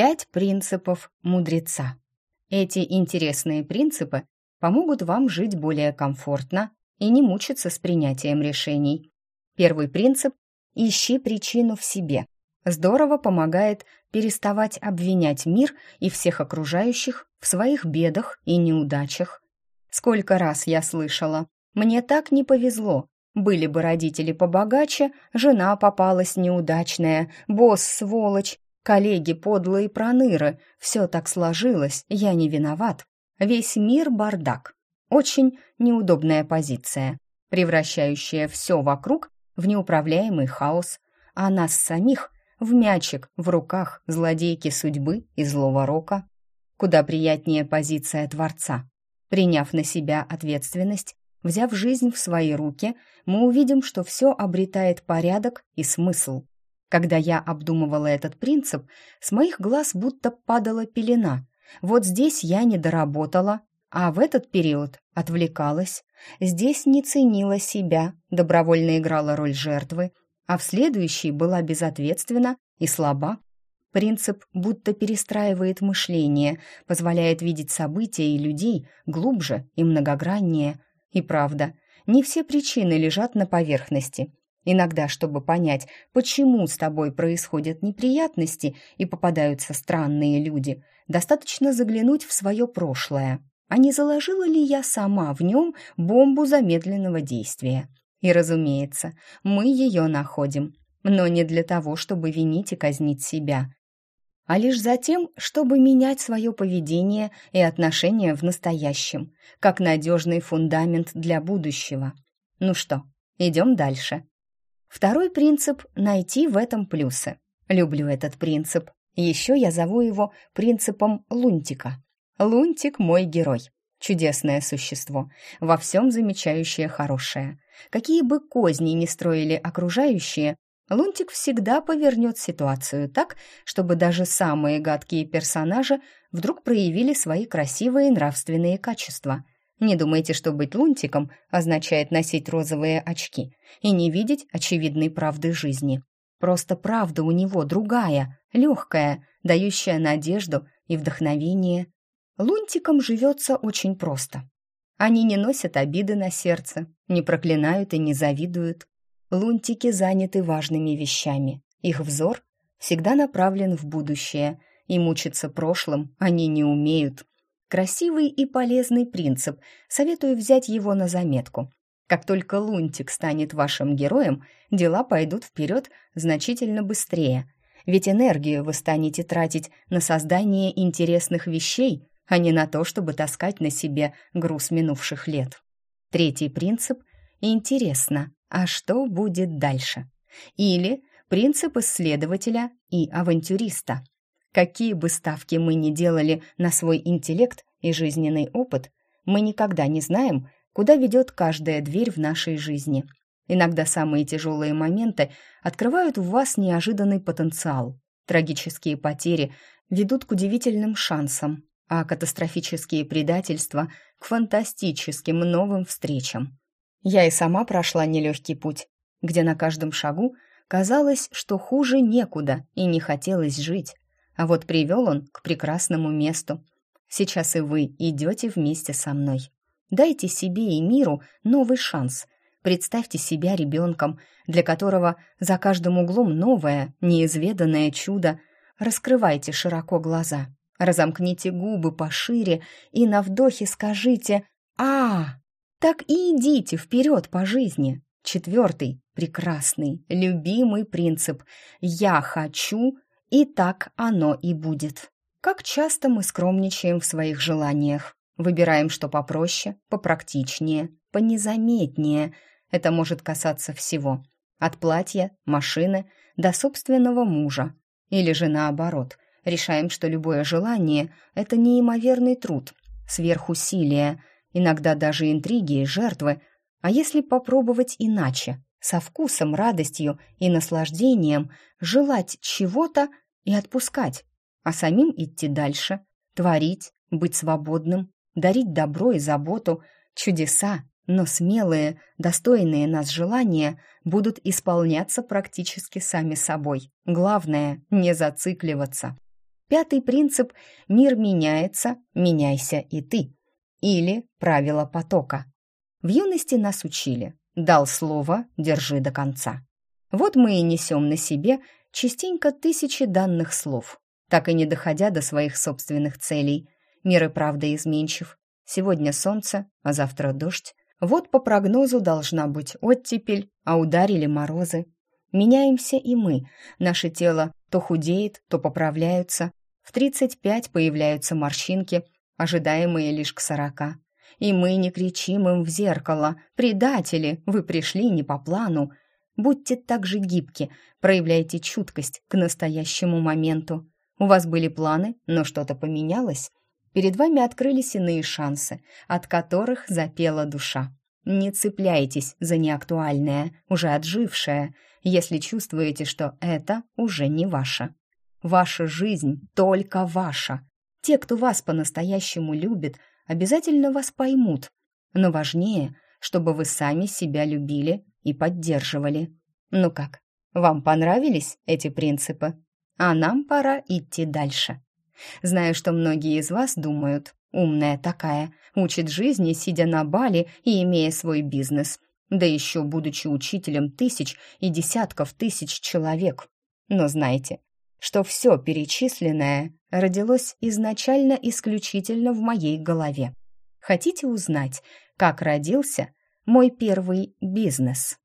Пять принципов мудреца. Эти интересные принципы помогут вам жить более комфортно и не мучиться с принятием решений. Первый принцип – ищи причину в себе. Здорово помогает переставать обвинять мир и всех окружающих в своих бедах и неудачах. Сколько раз я слышала, мне так не повезло, были бы родители побогаче, жена попалась неудачная, босс сволочь, коллеги подлые проныры. Все так сложилось, я не виноват. Весь мир бардак. Очень неудобная позиция, превращающая все вокруг в неуправляемый хаос, а нас самих в мячик в руках злодейки судьбы и злого рока. Куда приятнее позиция Творца. Приняв на себя ответственность, Взяв жизнь в свои руки, мы увидим, что все обретает порядок и смысл. Когда я обдумывала этот принцип, с моих глаз будто падала пелена. Вот здесь я не доработала, а в этот период отвлекалась. Здесь не ценила себя, добровольно играла роль жертвы, а в следующей была безответственна и слаба. Принцип будто перестраивает мышление, позволяет видеть события и людей глубже и многограннее – и правда, не все причины лежат на поверхности. Иногда, чтобы понять, почему с тобой происходят неприятности и попадаются странные люди, достаточно заглянуть в свое прошлое. А не заложила ли я сама в нем бомбу замедленного действия? И, разумеется, мы ее находим. Но не для того, чтобы винить и казнить себя а лишь за тем, чтобы менять свое поведение и отношения в настоящем, как надежный фундамент для будущего. Ну что, идем дальше. Второй принцип – найти в этом плюсы. Люблю этот принцип. Еще я зову его принципом Лунтика. Лунтик – мой герой. Чудесное существо, во всем замечающее хорошее. Какие бы козни ни строили окружающие, Лунтик всегда повернет ситуацию так, чтобы даже самые гадкие персонажи вдруг проявили свои красивые нравственные качества. Не думайте, что быть лунтиком означает носить розовые очки и не видеть очевидной правды жизни. Просто правда у него другая, легкая, дающая надежду и вдохновение. Лунтикам живется очень просто. Они не носят обиды на сердце, не проклинают и не завидуют. Лунтики заняты важными вещами. Их взор всегда направлен в будущее, и мучиться прошлым они не умеют. Красивый и полезный принцип, советую взять его на заметку. Как только Лунтик станет вашим героем, дела пойдут вперед значительно быстрее. Ведь энергию вы станете тратить на создание интересных вещей, а не на то, чтобы таскать на себе груз минувших лет. Третий принцип – интересно. А что будет дальше? Или принцип исследователя и авантюриста. Какие бы ставки мы ни делали на свой интеллект и жизненный опыт, мы никогда не знаем, куда ведет каждая дверь в нашей жизни. Иногда самые тяжелые моменты открывают в вас неожиданный потенциал. Трагические потери ведут к удивительным шансам, а катастрофические предательства – к фантастическим новым встречам. Я и сама прошла нелегкий путь, где на каждом шагу казалось, что хуже некуда и не хотелось жить. А вот привел он к прекрасному месту. Сейчас и вы идете вместе со мной. Дайте себе и миру новый шанс. Представьте себя ребенком, для которого за каждым углом новое, неизведанное чудо. Раскрывайте широко глаза, разомкните губы пошире и на вдохе скажите «А!» Так и идите вперед по жизни. Четвертый, прекрасный, любимый принцип «я хочу» и так оно и будет. Как часто мы скромничаем в своих желаниях, выбираем что попроще, попрактичнее, понезаметнее. Это может касаться всего. От платья, машины до собственного мужа. Или же наоборот, решаем, что любое желание – это неимоверный труд, сверхусилие – иногда даже интриги и жертвы. А если попробовать иначе, со вкусом, радостью и наслаждением, желать чего-то и отпускать, а самим идти дальше, творить, быть свободным, дарить добро и заботу, чудеса, но смелые, достойные нас желания будут исполняться практически сами собой. Главное — не зацикливаться. Пятый принцип «Мир меняется, меняйся и ты» или «Правило потока». В юности нас учили «Дал слово, держи до конца». Вот мы и несем на себе частенько тысячи данных слов, так и не доходя до своих собственных целей. Мир и правда изменчив. Сегодня солнце, а завтра дождь. Вот по прогнозу должна быть оттепель, а ударили морозы. Меняемся и мы. Наше тело то худеет, то поправляются. В 35 появляются морщинки, ожидаемые лишь к 40. И мы не кричим им в зеркало «Предатели! Вы пришли не по плану!» Будьте так же гибки, проявляйте чуткость к настоящему моменту. У вас были планы, но что-то поменялось. Перед вами открылись иные шансы, от которых запела душа. Не цепляйтесь за неактуальное, уже отжившее, если чувствуете, что это уже не ваше. Ваша жизнь только ваша. Те, кто вас по-настоящему любит, обязательно вас поймут. Но важнее, чтобы вы сами себя любили и поддерживали. Ну как, вам понравились эти принципы? А нам пора идти дальше. Знаю, что многие из вас думают, умная такая, учит жизни, сидя на бале и имея свой бизнес, да еще будучи учителем тысяч и десятков тысяч человек. Но знайте, что все перечисленное родилось изначально исключительно в моей голове. Хотите узнать, как родился мой первый бизнес?